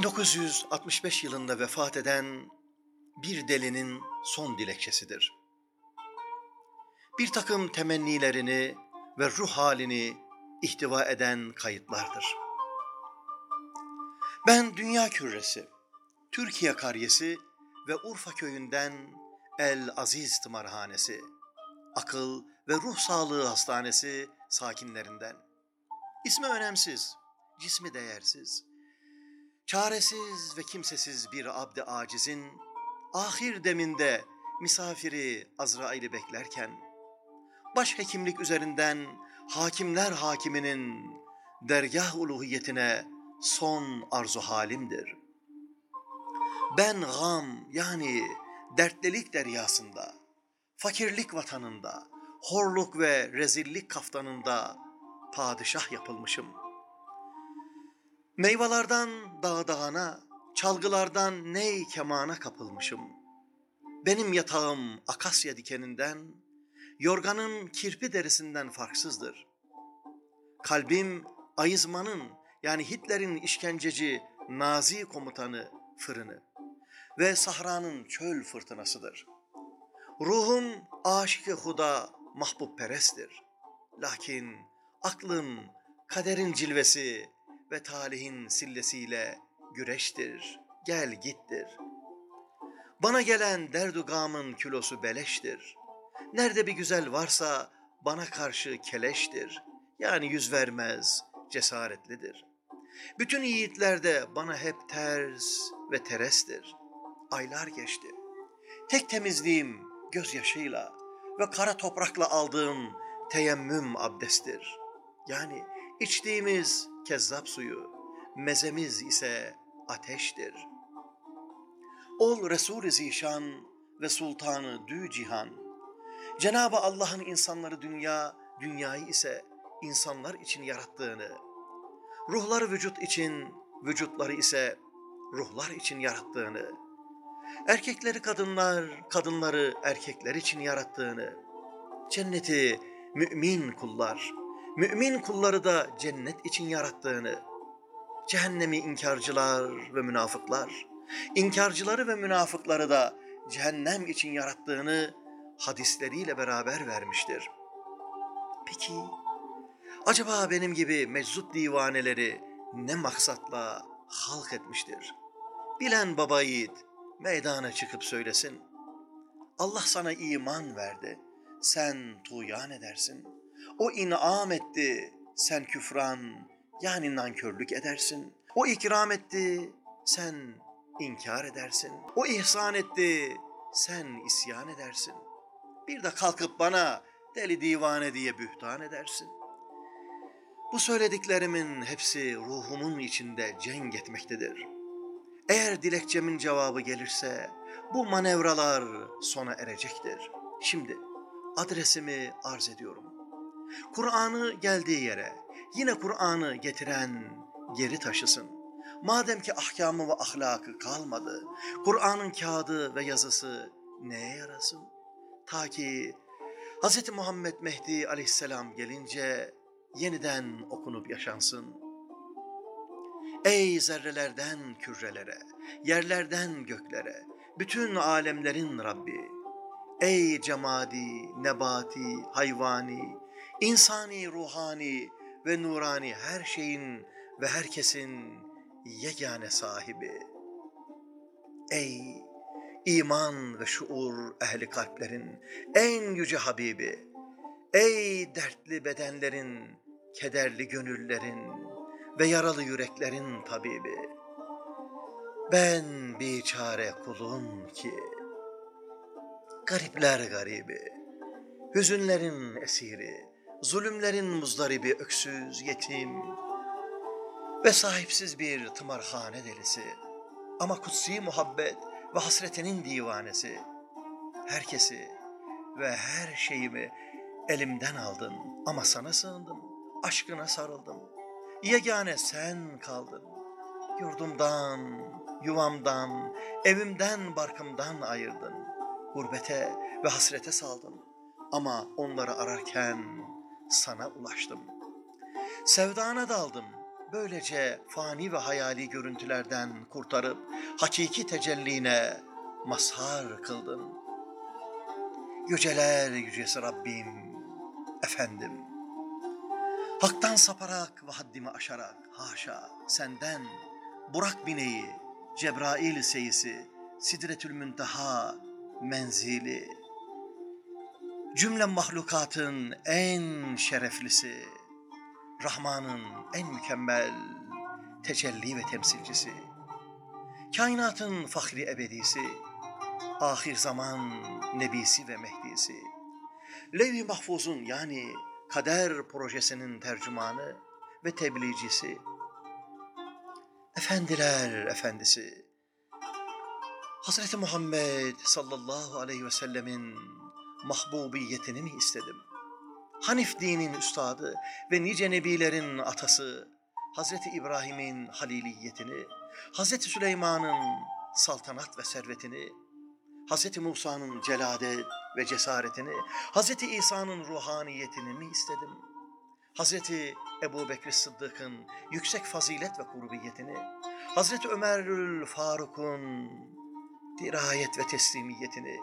1965 yılında vefat eden bir delinin son dilekçesidir. Bir takım temennilerini ve ruh halini ihtiva eden kayıtlardır. Ben dünya küresi, Türkiye karyesi ve Urfa köyünden El Aziz Tımarhanesi, Akıl ve Ruh Sağlığı Hastanesi sakinlerinden. İsmi önemsiz, cismi değersiz. Çaresiz ve kimsesiz bir abd acizin ahir deminde misafiri Azrail'i beklerken baş hekimlik üzerinden hakimler hakiminin dergah uluhiyetine son arzu halimdir. Ben gam yani dertlilik deryasında, fakirlik vatanında, horluk ve rezillik kaftanında padişah yapılmışım. Meyvelerden dağ dağına, çalgılardan ney kemana kapılmışım. Benim yatağım akasya dikeninden, yorganın kirpi derisinden farksızdır. Kalbim ayızmanın yani Hitler'in işkenceci Nazi komutanı fırını ve sahranın çöl fırtınasıdır. Ruhum aşık-ı huda mahbub peresttir. Lakin aklım kaderin cilvesi ve talihin sillesiyle güreştir, gel gittir. Bana gelen derdu gamın kilosu beleştir. Nerede bir güzel varsa bana karşı keleştir. Yani yüz vermez, cesaretlidir. Bütün yiğitler de bana hep ters ve terestir. Aylar geçti. Tek temizliğim gözyaşıyla ve kara toprakla aldığım teyemmüm abdestir. Yani içtiğimiz kezzap suyu, mezemiz ise ateştir. Ol Resul-i Zişan ve Sultanı Dü Cihan. Cenab-ı Allah'ın insanları dünya, dünyayı ise insanlar için yarattığını, ruhları vücut için, vücutları ise ruhlar için yarattığını, erkekleri kadınlar, kadınları erkekler için yarattığını, cenneti mümin kullar, mümin kulları da cennet için yarattığını, cehennemi inkarcılar ve münafıklar, inkarcıları ve münafıkları da cehennem için yarattığını hadisleriyle beraber vermiştir. Peki, acaba benim gibi meczup divaneleri ne maksatla halk etmiştir? Bilen baba yiğit meydana çıkıp söylesin. Allah sana iman verdi, sen tuyan edersin. O inam etti, sen küfran yani nankörlük edersin. O ikram etti, sen inkar edersin. O ihsan etti, sen isyan edersin. Bir de kalkıp bana deli divane diye bühtan edersin. Bu söylediklerimin hepsi ruhumun içinde cenk etmektedir. Eğer dilekçemin cevabı gelirse bu manevralar sona erecektir. Şimdi adresimi arz ediyorum. Kur'an'ı geldiği yere, yine Kur'an'ı getiren geri taşısın. Madem ki ahkamı ve ahlakı kalmadı, Kur'an'ın kağıdı ve yazısı neye yarasın? Ta ki Hz. Muhammed Mehdi aleyhisselam gelince yeniden okunup yaşansın. Ey zerrelerden kürelere, yerlerden göklere, bütün alemlerin Rabbi, ey cemadi, nebati, hayvani, insani, ruhani ve nurani her şeyin ve herkesin yegane sahibi. Ey iman ve şuur ehli kalplerin en yüce Habibi, ey dertli bedenlerin, kederli gönüllerin ve yaralı yüreklerin tabibi. Ben bir çare kulum ki, garipler garibi, hüzünlerin esiri, zulümlerin muzdaribi, öksüz, yetim ve sahipsiz bir tımarhane delisi ama kutsi muhabbet ve hasretinin divanesi. Herkesi ve her şeyimi elimden aldın ama sana sığındım, aşkına sarıldım. Yegane sen kaldın. Yurdumdan, yuvamdan, evimden, barkımdan ayırdın. Gurbete ve hasrete saldın. Ama onları ararken sana ulaştım. Sevdana daldım, böylece fani ve hayali görüntülerden kurtarıp hakiki tecelline mazhar kıldın. Yüceler yücesi Rabbim, efendim. Hak'tan saparak ve haddimi aşarak, haşa senden Burak bineği, Cebrail seyisi, Sidretül Münteha menzili, cümle mahlukatın en şereflisi, Rahman'ın en mükemmel tecelli ve temsilcisi, kainatın fahri ebedisi, ahir zaman nebisi ve mehdisi, Levh-i Mahfuz'un yani kader projesinin tercümanı ve tebliğcisi, efendiler efendisi, Hazreti Muhammed sallallahu aleyhi ve sellemin mahbubiyetini mi istedim? Hanif dinin üstadı ve nice nebilerin atası, Hazreti İbrahim'in haliliyetini, Hazreti Süleyman'ın saltanat ve servetini, Hazreti Musa'nın celadet ve cesaretini, Hazreti İsa'nın ruhaniyetini mi istedim? Hazreti Ebu Bekir Sıddık'ın yüksek fazilet ve kurbiyetini, Hazreti Ömerül Faruk'un dirayet ve teslimiyetini,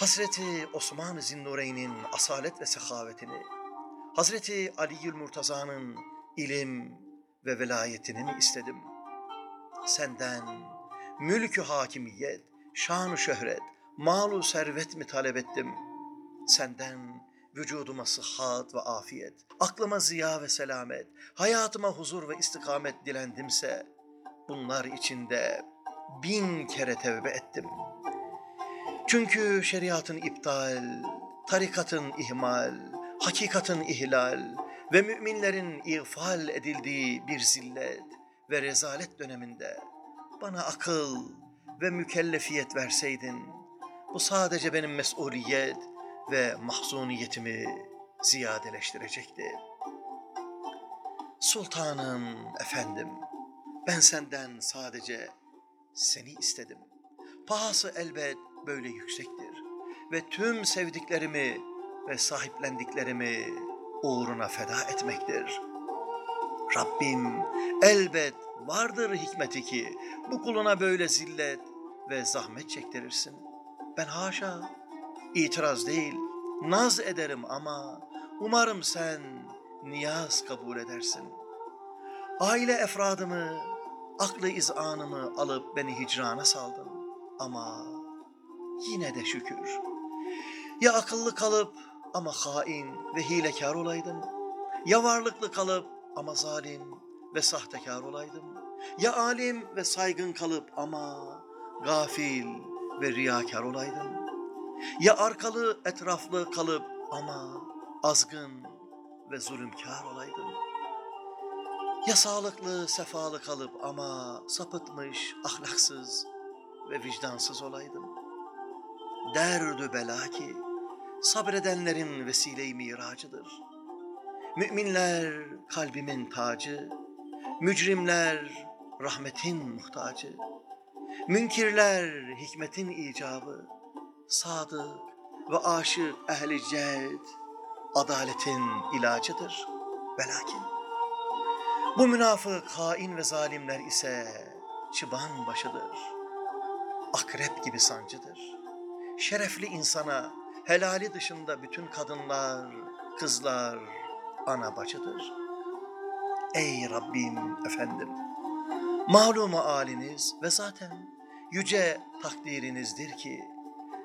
Hazreti Osman-ı Zinnureyn'in asalet ve sehavetini, Hazreti Ali'ül Murtaza'nın ilim ve velayetini mi istedim? Senden mülkü hakimiyet, şan şöhret, malu servet mi talep ettim? Senden vücuduma sıhhat ve afiyet, aklıma ziya ve selamet, hayatıma huzur ve istikamet dilendimse, bunlar içinde bin kere tevbe ettim. Çünkü şeriatın iptal, tarikatın ihmal, hakikatın ihlal ve müminlerin ihfal edildiği bir zillet ve rezalet döneminde bana akıl ve mükellefiyet verseydin, bu sadece benim mesuliyet ve mahzuniyetimi ziyadeleştirecekti. Sultanım, efendim, ben senden sadece seni istedim. Pahası elbet böyle yüksektir ve tüm sevdiklerimi ve sahiplendiklerimi uğruna feda etmektir. Rabbim elbet vardır hikmeti ki bu kuluna böyle zillet ve zahmet çektirirsin. Ben haşa itiraz değil naz ederim ama umarım sen niyaz kabul edersin. Aile efradımı, aklı izanımı alıp beni hicrana saldın ama yine de şükür. Ya akıllı kalıp ama hain ve hilekar olaydım. Ya varlıklı kalıp ama zalim ve sahtekar olaydım. Ya alim ve saygın kalıp ama gafil ve riyakar olaydım. Ya arkalı etraflı kalıp ama azgın ve zulümkar olaydım. Ya sağlıklı sefalı kalıp ama sapıtmış, ahlaksız ve vicdansız olaydım. Derdü bela ki sabredenlerin vesile-i miracıdır. Müminler kalbimin tacı, mücrimler rahmetin muhtacı. Münkirler hikmetin icabı, sadık ve aşık ehli ced, adaletin ilacıdır. Velakin bu münafık, hain ve zalimler ise çıban başıdır. Akrep gibi sancıdır. Şerefli insana helali dışında bütün kadınlar, kızlar, ana bacıdır. Ey Rabbim efendim, malum haliniz ve zaten yüce takdirinizdir ki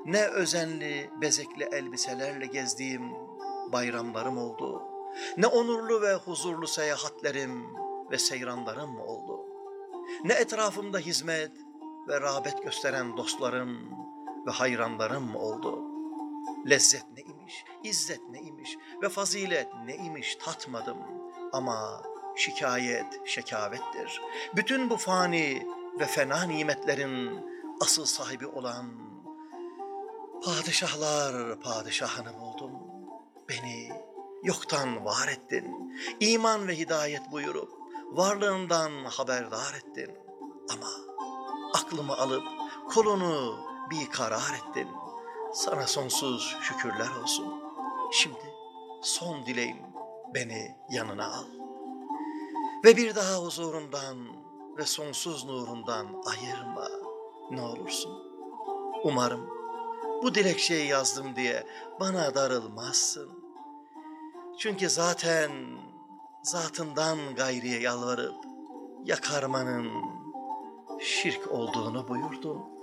ne özenli bezekli elbiselerle gezdiğim bayramlarım oldu. Ne onurlu ve huzurlu seyahatlerim ve seyranlarım oldu. Ne etrafımda hizmet ve rağbet gösteren dostlarım ve hayranlarım oldu. Lezzet ne imiş, izzet ne imiş ve fazilet ne imiş tatmadım. Ama şikayet şekavettir. Bütün bu fani ve fena nimetlerin asıl sahibi olan padişahlar padişahını buldum. Beni yoktan var ettin. İman ve hidayet buyurup varlığından haberdar ettin. Ama aklımı alıp kulunu bir karar ettin. Sana sonsuz şükürler olsun. Şimdi son dileğim beni yanına al. ve bir daha huzurundan ve sonsuz nurundan ayırma ne olursun. Umarım bu dilekçeyi yazdım diye bana darılmazsın. Çünkü zaten zatından gayriye yalvarıp yakarmanın şirk olduğunu buyurdun.